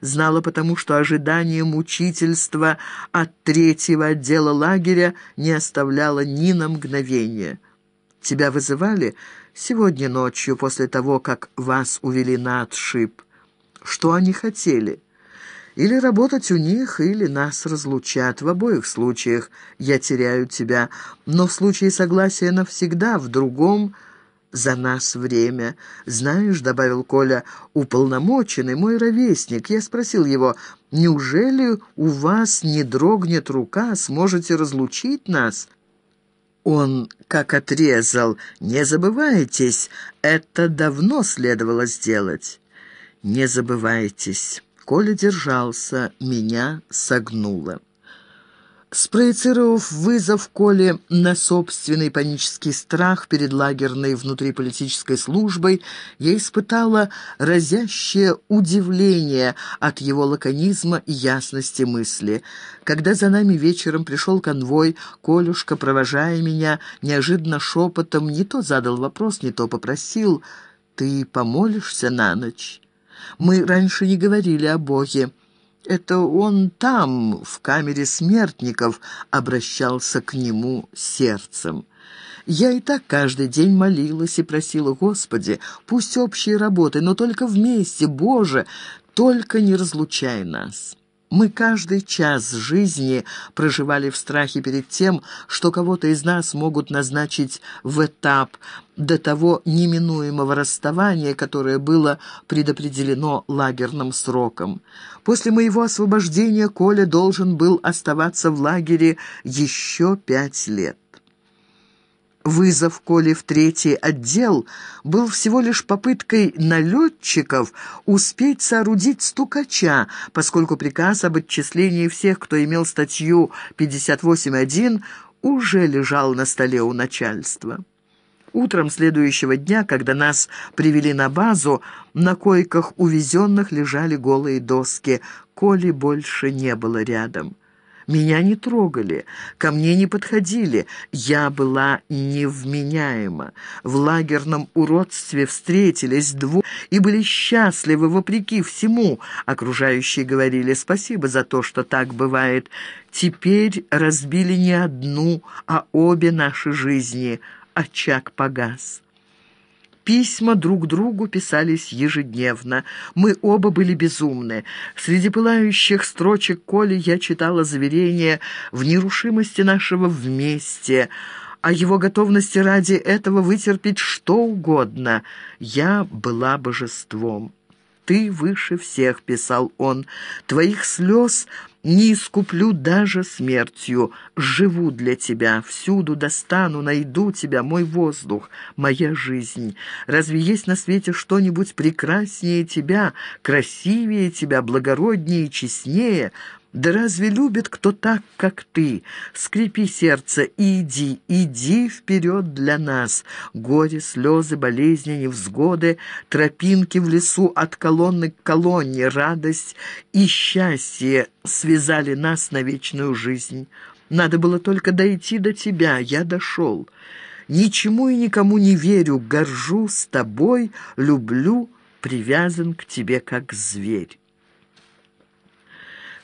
знала потому, что ожидание мучительства от третьего отдела лагеря не оставляло ни на мгновение. «Тебя вызывали сегодня ночью, после того, как вас увели на отшиб. Что они хотели?» Или работать у них, или нас разлучат. В обоих случаях я теряю тебя, но в случае согласия навсегда, в другом — за нас время. Знаешь, — добавил Коля, — уполномоченный мой ровесник. Я спросил его, неужели у вас не дрогнет рука, сможете разлучить нас? Он как отрезал, не забывайтесь, это давно следовало сделать. Не забывайтесь. Коля держался, меня согнуло. Спроецировав вызов Коле на собственный панический страх перед лагерной внутриполитической службой, я испытала разящее удивление от его лаконизма и ясности мысли. Когда за нами вечером пришел конвой, Колюшка, провожая меня, неожиданно шепотом не то задал вопрос, не то попросил «Ты помолишься на ночь?» Мы раньше не говорили о Боге. Это он там, в камере смертников, обращался к нему сердцем. Я и так каждый день молилась и просила, Господи, пусть общие работы, но только вместе, Боже, только не разлучай нас». Мы каждый час жизни проживали в страхе перед тем, что кого-то из нас могут назначить в этап до того неминуемого расставания, которое было предопределено лагерным сроком. После моего освобождения Коля должен был оставаться в лагере еще пять лет. Вызов Коли в третий отдел был всего лишь попыткой налетчиков успеть соорудить стукача, поскольку приказ об отчислении всех, кто имел статью 58.1, уже лежал на столе у начальства. Утром следующего дня, когда нас привели на базу, на койках увезенных лежали голые доски. Коли больше не было рядом. Меня не трогали, ко мне не подходили. Я была невменяема. В лагерном уродстве встретились двое и были счастливы вопреки всему. Окружающие говорили спасибо за то, что так бывает. Теперь разбили не одну, а обе наши жизни. Очаг погас. Письма друг другу писались ежедневно. Мы оба были безумны. Среди пылающих строчек Коли я читала заверение в нерушимости нашего вместе, о его готовности ради этого вытерпеть что угодно. Я была божеством. «Ты выше всех», — писал он, — «твоих слез не искуплю даже смертью. Живу для тебя, всюду достану, найду тебя, мой воздух, моя жизнь. Разве есть на свете что-нибудь прекраснее тебя, красивее тебя, благороднее честнее?» Да разве любит кто так, как ты? Скрипи сердце иди, иди вперед для нас. Горе, слезы, болезни, невзгоды, тропинки в лесу от колонны к колонне, радость и счастье связали нас на вечную жизнь. Надо было только дойти до тебя, я дошел. Ничему и никому не верю, горжусь тобой, люблю, привязан к тебе как зверь.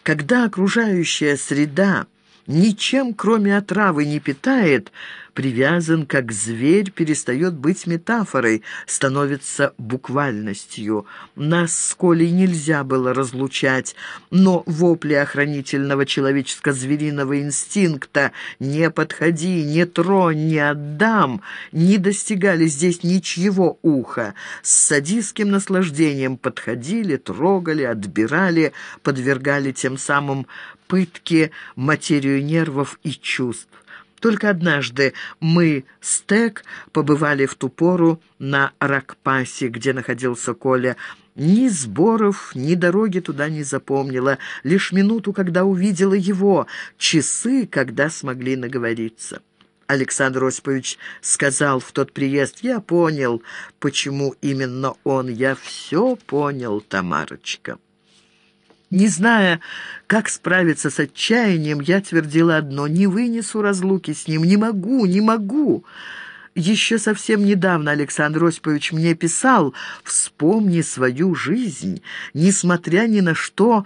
Когда окружающая среда ничем, кроме отравы, не питает, привязан как зверь, перестает быть метафорой, становится буквальностью. Нас с Колей нельзя было разлучать, но вопли охранительного человеческо-звериного инстинкта «не подходи, не тронь, не отдам» не достигали здесь ничьего уха. С садистским наслаждением подходили, трогали, отбирали, подвергали тем самым пытке материю нервов и чувств. Только однажды мы с Тек побывали в ту пору на Ракпасе, где находился Коля. Ни сборов, ни дороги туда не запомнила. Лишь минуту, когда увидела его, часы, когда смогли наговориться. Александр Осипович сказал в тот приезд, «Я понял, почему именно он. Я все понял, Тамарочка». Не зная, как справиться с отчаянием, я твердила одно — не вынесу разлуки с ним, не могу, не могу. Еще совсем недавно Александр Осипович мне писал «Вспомни свою жизнь, несмотря ни на что,